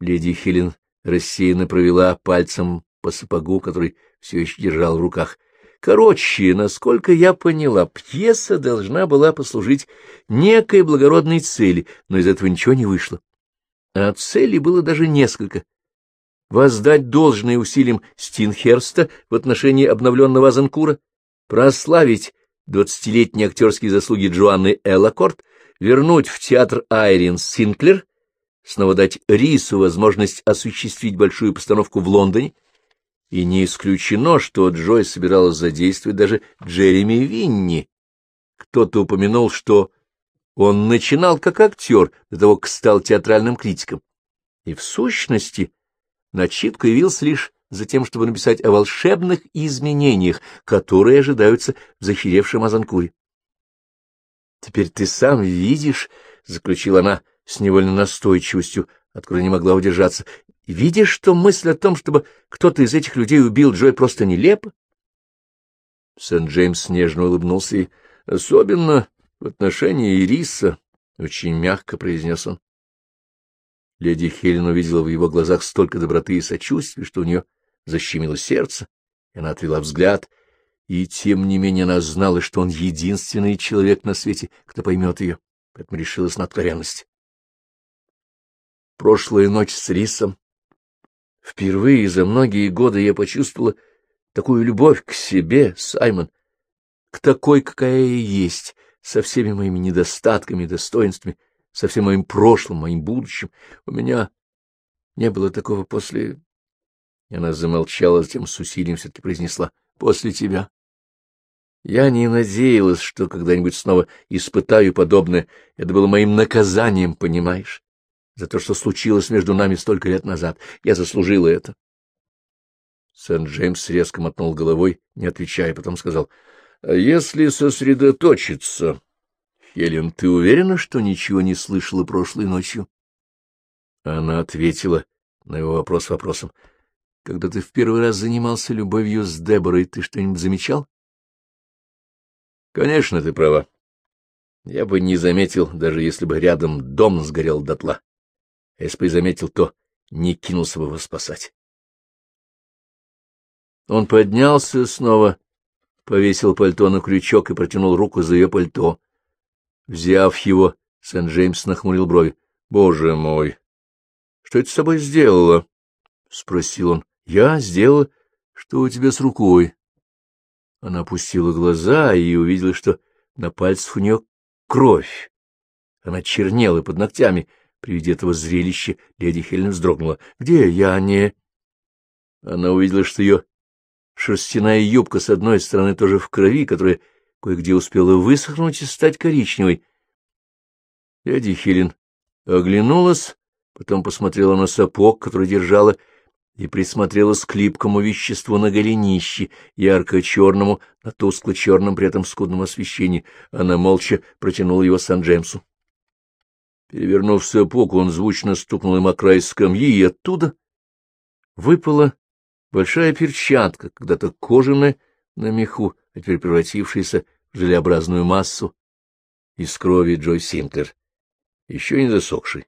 Леди Хелен рассеянно провела пальцем по сапогу, который все еще держал в руках. Короче, насколько я поняла, пьеса должна была послужить некой благородной цели, но из этого ничего не вышло. А целей было даже несколько. Воздать должное усилиям Стинхерста в отношении обновленного Азанкура, прославить двадцатилетние актерские заслуги Джоанны Эллакорт, вернуть в театр Айрин Синклер, снова дать Рису возможность осуществить большую постановку в Лондоне, и не исключено, что Джой собиралась задействовать даже Джереми Винни. Кто-то упомянул, что он начинал как актер, до того, как стал театральным критиком. И в сущности начитка явился лишь за тем, чтобы написать о волшебных изменениях, которые ожидаются в захеревшем Азанкуре. — Теперь ты сам видишь, — заключила она с невольной настойчивостью, от которой не могла удержаться, Видишь, что мысль о том, чтобы кто-то из этих людей убил Джой, просто нелепа? Сент-Джеймс нежно улыбнулся и, особенно в отношении Ириса, очень мягко произнес он. Леди Хелен увидела в его глазах столько доброты и сочувствия, что у нее защемило сердце, и она отвела взгляд, и тем не менее она знала, что он единственный человек на свете, кто поймет ее, поэтому решилась на откровенность. Прошлая ночь с Рисом Впервые за многие годы я почувствовала такую любовь к себе, Саймон, к такой, какая я есть, со всеми моими недостатками и достоинствами, со всем моим прошлым, моим будущим. У меня не было такого после... Она замолчала, затем с усилием все-таки произнесла «после тебя». Я не надеялась, что когда-нибудь снова испытаю подобное. Это было моим наказанием, понимаешь? За то, что случилось между нами столько лет назад. Я заслужила это. Сент-Джеймс резко мотнул головой, не отвечая, потом сказал, — А если сосредоточиться... Хелен, ты уверена, что ничего не слышала прошлой ночью? Она ответила на его вопрос вопросом. — Когда ты в первый раз занимался любовью с Деборой, ты что-нибудь замечал? — Конечно, ты права. Я бы не заметил, даже если бы рядом дом сгорел дотла. Если заметил, то не кинулся бы его спасать. Он поднялся снова, повесил пальто на крючок и протянул руку за ее пальто. Взяв его, Сент-Джеймс нахмурил брови. — Боже мой! Что это с собой сделала? — спросил он. — Я сделала. Что у тебя с рукой? Она опустила глаза и увидела, что на пальцах у нее кровь. Она чернела под ногтями. При виде этого зрелища леди Хелен вздрогнула. — Где я не... Она увидела, что ее шерстяная юбка с одной стороны тоже в крови, которая кое-где успела высохнуть и стать коричневой. Леди Хелен оглянулась, потом посмотрела на сапог, который держала, и присмотрелась к липкому веществу на голенище, ярко-черному, на тускло-черном при этом скудном освещении. Она молча протянула его Сан-Джеймсу. Перевернув сапог, он звучно стукнул им о край скамьи, и оттуда выпала большая перчатка, когда-то кожаная на меху, а теперь превратившаяся в желеобразную массу из крови Джой Синклер, еще не засохший,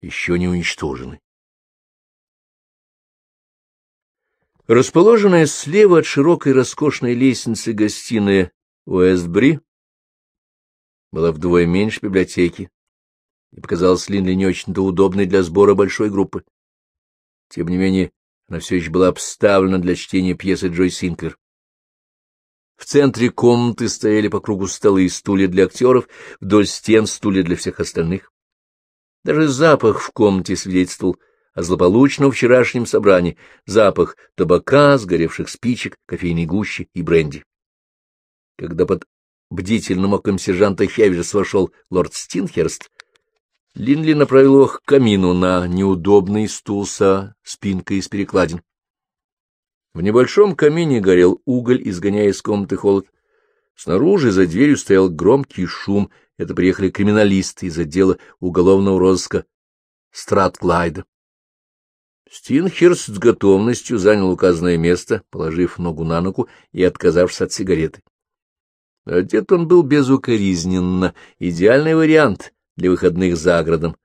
еще не уничтоженный. Расположенная слева от широкой роскошной лестницы гостиная Уэстбри была вдвое меньше библиотеки, и показалась Линли не очень-то удобной для сбора большой группы. Тем не менее, она все еще была обставлена для чтения пьесы Джой Синклер. В центре комнаты стояли по кругу столы и стулья для актеров, вдоль стен стулья для всех остальных. Даже запах в комнате свидетельствовал о злополучном вчерашнем собрании, запах табака, сгоревших спичек, кофейной гущи и бренди. Когда под бдительным оком сержанта Хевиджес вошел лорд Стинхерст, Линли направил его к камину на неудобный стул со спинкой из перекладин. В небольшом камине горел уголь, изгоняя из комнаты холод. Снаружи за дверью стоял громкий шум. Это приехали криминалисты из отдела уголовного розыска Стратклайда. Стинхерст с готовностью занял указанное место, положив ногу на ногу и отказавшись от сигареты. Одет он был безукоризненно, идеальный вариант для выходных за городом.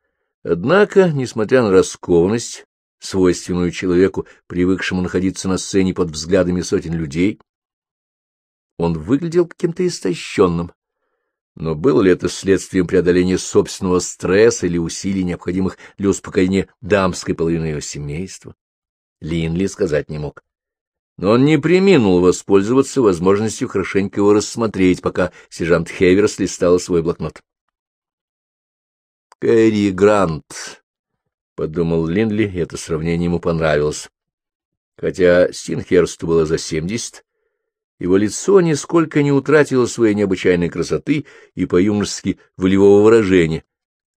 Однако, несмотря на раскованность, свойственную человеку, привыкшему находиться на сцене под взглядами сотен людей, он выглядел каким-то истощенным. Но было ли это следствием преодоления собственного стресса или усилий, необходимых для успокоения дамской половины его семейства? Линли сказать не мог. Но он не приминул воспользоваться возможностью хорошенько его рассмотреть, пока сержант Хеверс листал свой блокнот. Кэрри Грант, — подумал Линдли, и это сравнение ему понравилось. Хотя Стинхерсту было за семьдесят, его лицо нисколько не утратило своей необычайной красоты и по-юношески волевого выражения,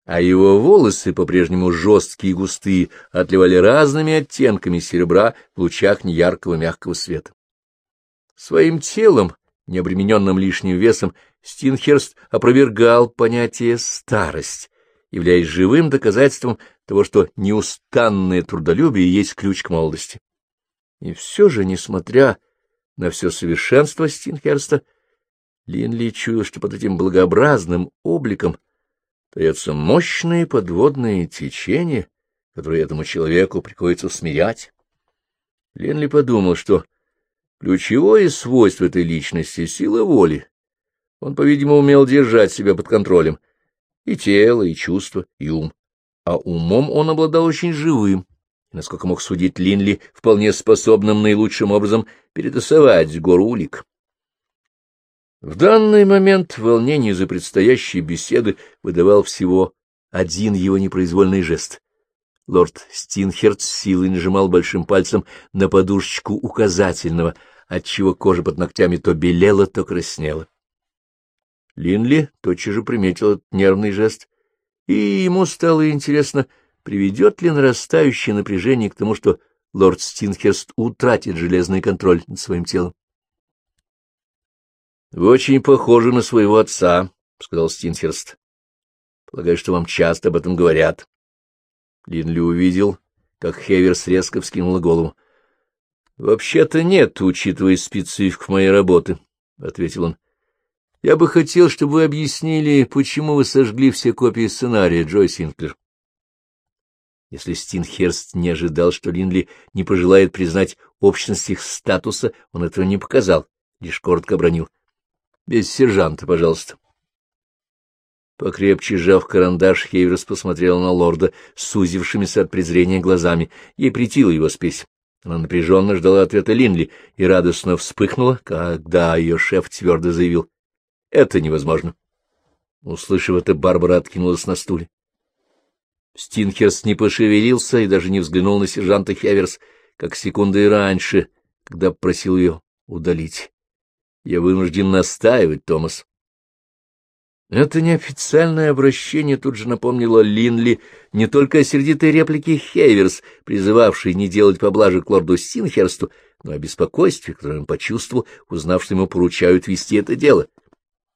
а его волосы, по-прежнему жесткие и густые, отливали разными оттенками серебра в лучах неяркого мягкого света. Своим телом, необремененным лишним весом, Стинхерст опровергал понятие «старость», являясь живым доказательством того, что неустанное трудолюбие есть ключ к молодости. И все же, несмотря на все совершенство Стинхерста, Линли чуял, что под этим благообразным обликом таятся мощные подводные течения, которые этому человеку приходится смирять. Линли подумал, что ключевое свойство этой личности — сила воли. Он, по-видимому, умел держать себя под контролем — и тело, и чувство, и ум. А умом он обладал очень живым, насколько мог судить Линли, вполне способным наилучшим образом перетасовать гору улик. В данный момент волнение за предстоящей беседы выдавал всего один его непроизвольный жест. Лорд Стинхерт силой нажимал большим пальцем на подушечку указательного, отчего кожа под ногтями то белела, то краснела. Линли тотчас же приметил этот нервный жест, и ему стало интересно, приведет ли нарастающее напряжение к тому, что лорд Стинхерст утратит железный контроль над своим телом. — Вы очень похожи на своего отца, — сказал Стинхерст. — Полагаю, что вам часто об этом говорят. Линли увидел, как Хеверс резко вскинула голову. — Вообще-то нет, учитывая специфику моей работы, — ответил он. Я бы хотел, чтобы вы объяснили, почему вы сожгли все копии сценария, Джой Синклер. Если Стинхерст не ожидал, что Линли не пожелает признать общность их статуса, он этого не показал, лишь коротко обронил. — Без сержанта, пожалуйста. Покрепче сжав карандаш, Хейверс посмотрела на лорда, сузившимися от презрения глазами. Ей притила его спесь. Она напряженно ждала ответа Линли и радостно вспыхнула, когда ее шеф твердо заявил. Это невозможно. Услышав это, Барбара откинулась на стуле. Стинхерст не пошевелился и даже не взглянул на сержанта Хеверс, как секунды раньше, когда просил ее удалить. Я вынужден настаивать, Томас. Это неофициальное обращение тут же напомнило Линли не только о сердитой реплике Хейверс, призывавшей не делать поблажек лорду Стинхерсту, но о беспокойстве, которое он почувствовал, узнав, что ему поручают вести это дело.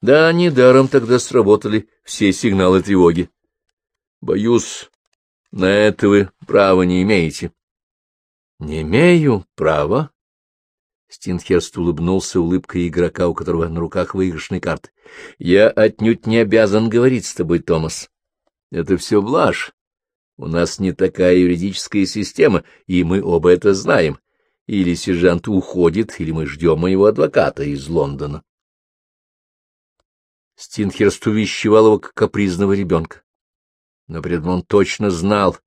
Да, недаром тогда сработали все сигналы тревоги. Боюсь, на это вы права не имеете. — Не имею права? Стинхерст улыбнулся улыбкой игрока, у которого на руках выигрышные карты. — Я отнюдь не обязан говорить с тобой, Томас. Это все блажь. У нас не такая юридическая система, и мы оба это знаем. Или сержант уходит, или мы ждем моего адвоката из Лондона. Стинхерст увещевал его как капризного ребенка. Но при этом он точно знал,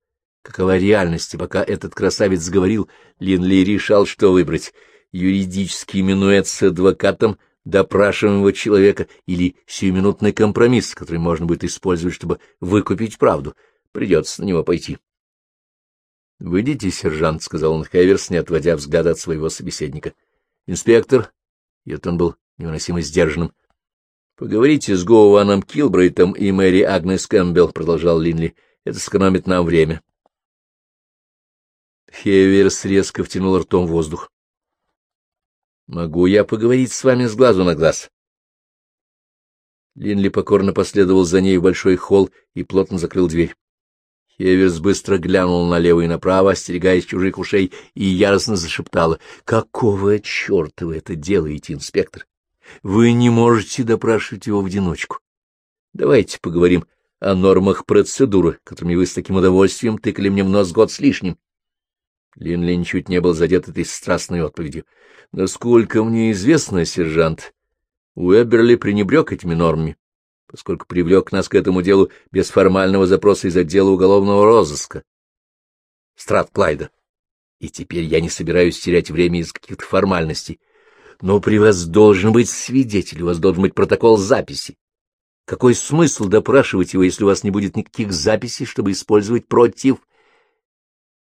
какова реальность, и пока этот красавец говорил, Линли решал, что выбрать — юридический минуэт с адвокатом допрашиваемого человека или сиюминутный компромисс, который можно будет использовать, чтобы выкупить правду. Придется на него пойти. — Выйдите, сержант, — сказал он Хеверс, не отводя взгляда от своего собеседника. — Инспектор, и он был невыносимо сдержанным, — Поговорите с Гоуаном Килбрейтом и Мэри Агнес Кэмпбелл, — продолжал Линли. — Это сэкономит нам время. Хеверс резко втянул ртом воздух. — Могу я поговорить с вами с глазу на глаз? Линли покорно последовал за ней в большой холл и плотно закрыл дверь. Хеверс быстро глянул налево и направо, остерегаясь чужих ушей, и яростно зашептала. — Какого черта вы это делаете, инспектор? Вы не можете допрашивать его в одиночку. Давайте поговорим о нормах процедуры, которыми вы с таким удовольствием тыкали мне в нос год с лишним. Линли ничуть не был задет этой страстной отповедью. Насколько мне известно, сержант, Уэберли пренебрег этими нормами, поскольку привлек нас к этому делу без формального запроса из отдела уголовного розыска. Стратклайда. И теперь я не собираюсь терять время из каких-то формальностей. Но при вас должен быть свидетель, у вас должен быть протокол записи. Какой смысл допрашивать его, если у вас не будет никаких записей, чтобы использовать против...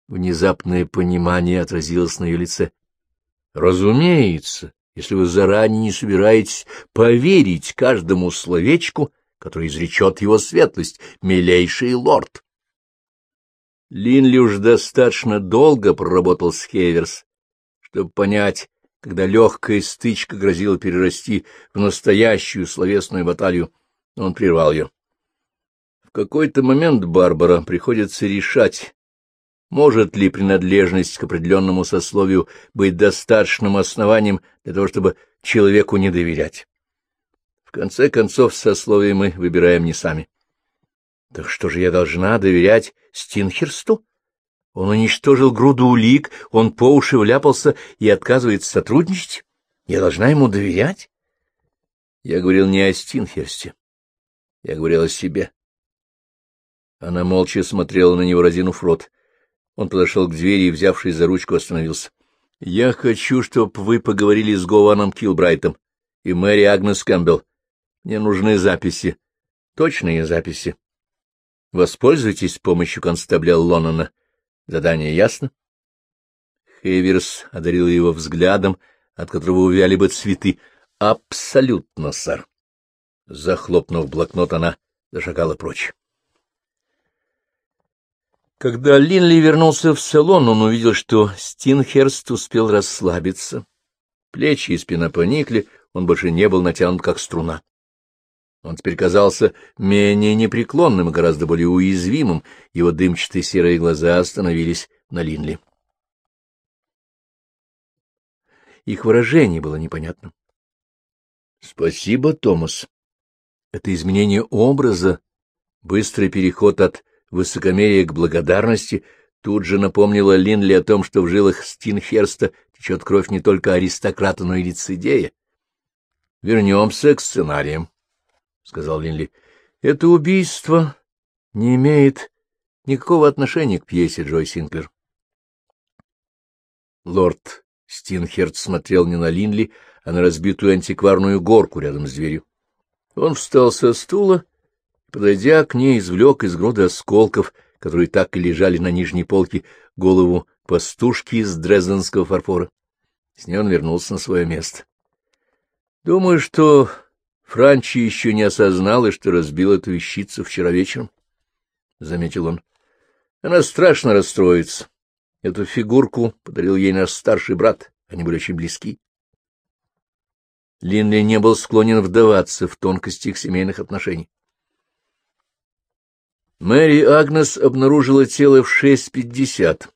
Внезапное понимание отразилось на ее лице. Разумеется, если вы заранее не собираетесь поверить каждому словечку, которое изречет его светлость, милейший лорд. Линли уж достаточно долго проработал с Хеверс, чтобы понять, когда легкая стычка грозила перерасти в настоящую словесную баталию, он прервал ее. В какой-то момент Барбара приходится решать, может ли принадлежность к определенному сословию быть достаточным основанием для того, чтобы человеку не доверять. В конце концов, сословие мы выбираем не сами. Так что же я должна доверять Стинхерсту? Он уничтожил груду улик, он по уши вляпался и отказывается сотрудничать? Я должна ему доверять? Я говорил не о Стинхерсте. Я говорил о себе. Она молча смотрела на него, разинув рот. Он подошел к двери и, взявшись за ручку, остановился. — Я хочу, чтобы вы поговорили с Гованом Килбрайтом и Мэри Агнес Кэмпбелл. Мне нужны записи, точные записи. Воспользуйтесь помощью констабля Лоннона. Задание ясно? Хейверс одарил его взглядом, от которого увяли бы цветы. — Абсолютно, сэр. Захлопнув блокнот, она зашагала прочь. Когда Линли вернулся в салон, он увидел, что Стинхерст успел расслабиться. Плечи и спина поникли, он больше не был натянут, как струна. Он теперь казался менее непреклонным и гораздо более уязвимым, его дымчатые серые глаза остановились на Линли. Их выражение было непонятным. — Спасибо, Томас. Это изменение образа, быстрый переход от высокомерия к благодарности тут же напомнило Линли о том, что в жилах Стинхерста течет кровь не только аристократа, но и лицедея. — Вернемся к сценариям, — сказал Линли. — Это убийство не имеет никакого отношения к пьесе Джой Синклер. Лорд Стинхерт смотрел не на Линли, а на разбитую антикварную горку рядом с дверью. Он встал со стула и, подойдя к ней, извлек из груды осколков, которые так и лежали на нижней полке, голову пастушки из дрезденского фарфора. С ней он вернулся на свое место. — Думаю, что Франчи еще не осознала, что разбил эту вещицу вчера вечером, — заметил он. — Она страшно расстроится. Эту фигурку подарил ей наш старший брат, они были очень близки. Линли не был склонен вдаваться в тонкости их семейных отношений. Мэри Агнес обнаружила тело в 6.50,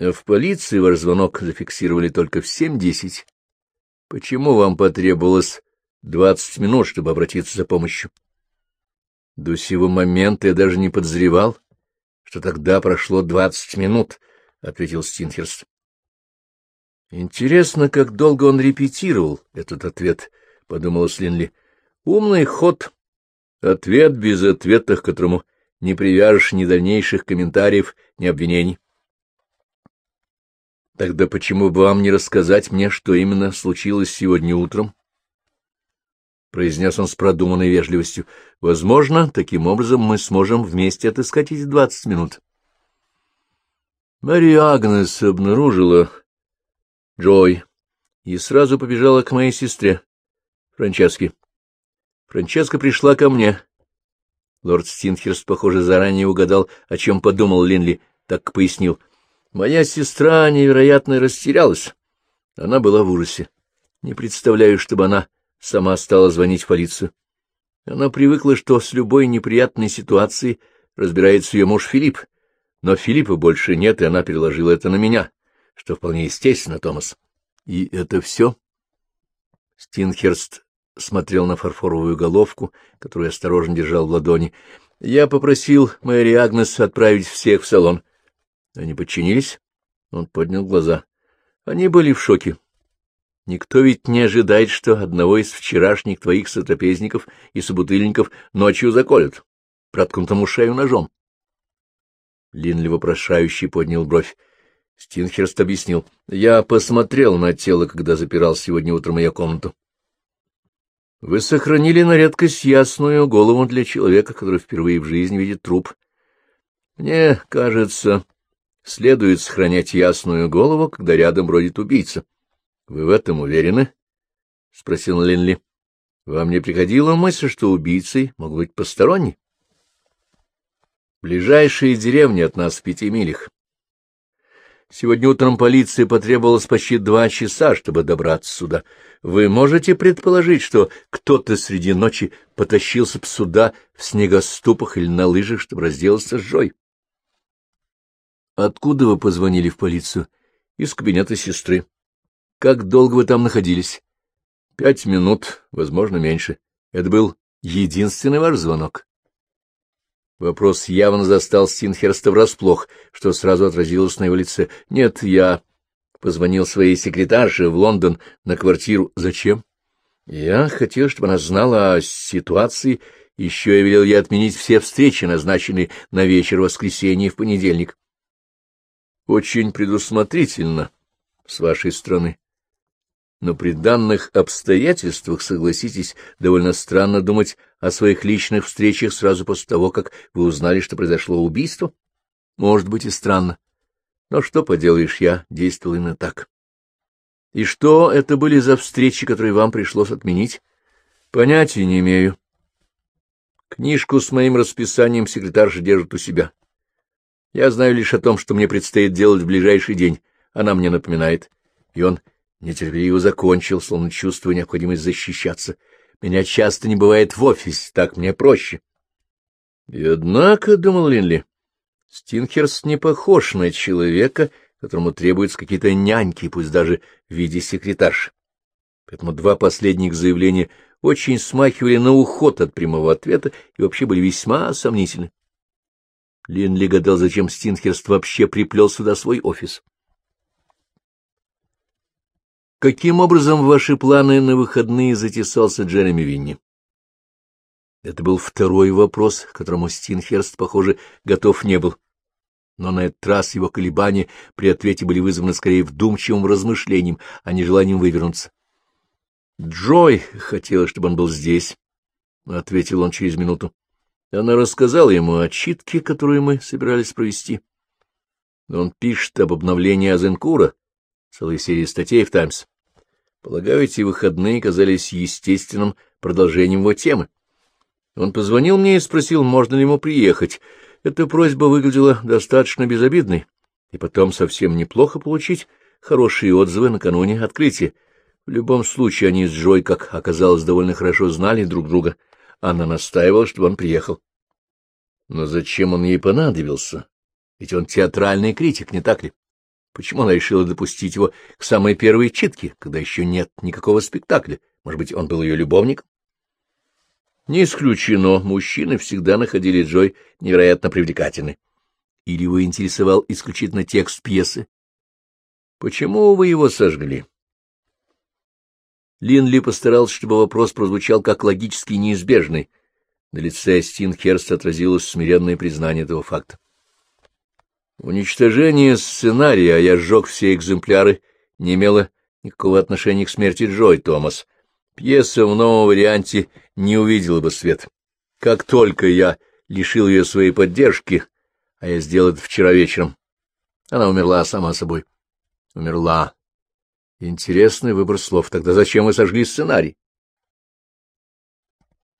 а в полиции ваш звонок зафиксировали только в 7.10. Почему вам потребовалось 20 минут, чтобы обратиться за помощью? До сего момента я даже не подозревал, что тогда прошло 20 минут, — ответил Стинхерст. Интересно, как долго он репетировал этот ответ, — подумала Слинли. Умный ход. Ответ без ответа, к которому не привяжешь ни дальнейших комментариев, ни обвинений. Тогда почему бы вам не рассказать мне, что именно случилось сегодня утром? Произнес он с продуманной вежливостью. Возможно, таким образом мы сможем вместе отыскать эти двадцать минут. Мария Агнес обнаружила Джой, и сразу побежала к моей сестре, Франческе. Франческа пришла ко мне. Лорд Стинхерст, похоже, заранее угадал, о чем подумал Линли, так пояснил. Моя сестра невероятно растерялась. Она была в ужасе. Не представляю, чтобы она сама стала звонить в полицию. Она привыкла, что с любой неприятной ситуацией разбирается ее муж Филипп. Но Филиппа больше нет, и она переложила это на меня что вполне естественно, Томас. И это все? Стинхерст смотрел на фарфоровую головку, которую осторожно держал в ладони. Я попросил Мэри Агнес отправить всех в салон. Они подчинились? Он поднял глаза. Они были в шоке. Никто ведь не ожидает, что одного из вчерашних твоих сотрапезников и собутыльников ночью заколют, проткнут шею ножом. Линли вопрошающий поднял бровь. Стинхерст объяснил. — Я посмотрел на тело, когда запирал сегодня утром ее комнату. — Вы сохранили на редкость ясную голову для человека, который впервые в жизни видит труп. Мне кажется, следует сохранять ясную голову, когда рядом бродит убийца. — Вы в этом уверены? — спросил Линли. — Вам не приходила мысль, что убийцей мог быть посторонний? — Ближайшие деревни от нас в пяти милях. Сегодня утром полиции потребовалось почти два часа, чтобы добраться сюда. Вы можете предположить, что кто-то среди ночи потащился бы сюда в снегоступах или на лыжах, чтобы разделаться с Жой? — Откуда вы позвонили в полицию? — Из кабинета сестры. Как долго вы там находились? Пять минут, возможно, меньше. Это был единственный ваш звонок. Вопрос явно застал Стинхерста врасплох, что сразу отразилось на его лице. Нет, я позвонил своей секретарше в Лондон на квартиру. Зачем? Я хотел, чтобы она знала о ситуации. Еще я велел ей отменить все встречи, назначенные на вечер воскресенья и в понедельник. Очень предусмотрительно с вашей стороны но при данных обстоятельствах, согласитесь, довольно странно думать о своих личных встречах сразу после того, как вы узнали, что произошло убийство. Может быть и странно. Но что поделаешь, я действовал именно так. И что это были за встречи, которые вам пришлось отменить? Понятия не имею. Книжку с моим расписанием секретарша держит у себя. Я знаю лишь о том, что мне предстоит делать в ближайший день. Она мне напоминает. И он Нетерпеливо закончил, словно чувствуя необходимость защищаться. Меня часто не бывает в офисе, так мне проще. И однако, — думал Линли, — Стинхерс не похож на человека, которому требуются какие-то няньки, пусть даже в виде секретарши. Поэтому два последних заявления очень смахивали на уход от прямого ответа и вообще были весьма сомнительны. Линли гадал, зачем Стинхерст вообще приплел сюда свой офис. Каким образом ваши планы на выходные затесался Джереми Винни? Это был второй вопрос, к которому Стинхерст, похоже, готов не был. Но на этот раз его колебания при ответе были вызваны скорее вдумчивым размышлением, а не желанием вывернуться. «Джой хотела, чтобы он был здесь», — ответил он через минуту. Она рассказала ему о читке, которую мы собирались провести. Он пишет об обновлении Азенкура, целой серии статей в «Таймс». Полагаю, эти выходные казались естественным продолжением его темы. Он позвонил мне и спросил, можно ли ему приехать. Эта просьба выглядела достаточно безобидной, и потом совсем неплохо получить хорошие отзывы накануне открытия. В любом случае, они с Джой, как оказалось, довольно хорошо знали друг друга. Она настаивала, чтобы он приехал. Но зачем он ей понадобился? Ведь он театральный критик, не так ли? Почему она решила допустить его к самой первой читке, когда еще нет никакого спектакля? Может быть, он был ее любовником? Не исключено, мужчины всегда находили Джой невероятно привлекательной. Или его интересовал исключительно текст пьесы? Почему вы его сожгли? Линли постарался, чтобы вопрос прозвучал как логически неизбежный. На лице Стинхерста отразилось смиренное признание этого факта. Уничтожение сценария, а я сжег все экземпляры, не имело никакого отношения к смерти Джой, Томас. Пьеса в новом варианте не увидела бы свет. Как только я лишил ее своей поддержки, а я сделал это вчера вечером, она умерла сама собой. Умерла. Интересный выбор слов. Тогда зачем вы сожгли сценарий?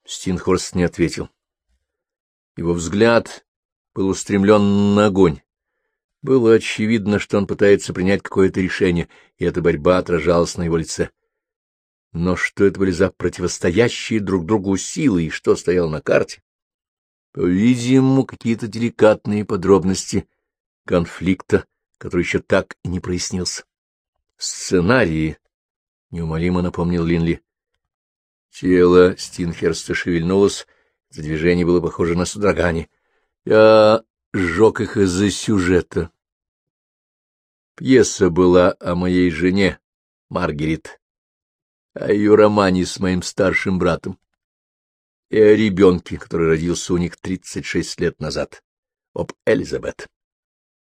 Стинхорст не ответил. Его взгляд был устремлен на огонь. Было очевидно, что он пытается принять какое-то решение, и эта борьба отражалась на его лице. Но что это были за противостоящие друг другу силы, и что стояло на карте? По-видимому, какие-то деликатные подробности конфликта, который еще так и не прояснился. Сценарии, — неумолимо напомнил Линли. Тело Стинхерста шевельнулось, это движение было похоже на содрогание. Я сжег их из-за сюжета. Пьеса была о моей жене, Маргарет, о ее романе с моим старшим братом и о ребенке, который родился у них 36 лет назад, об Элизабет.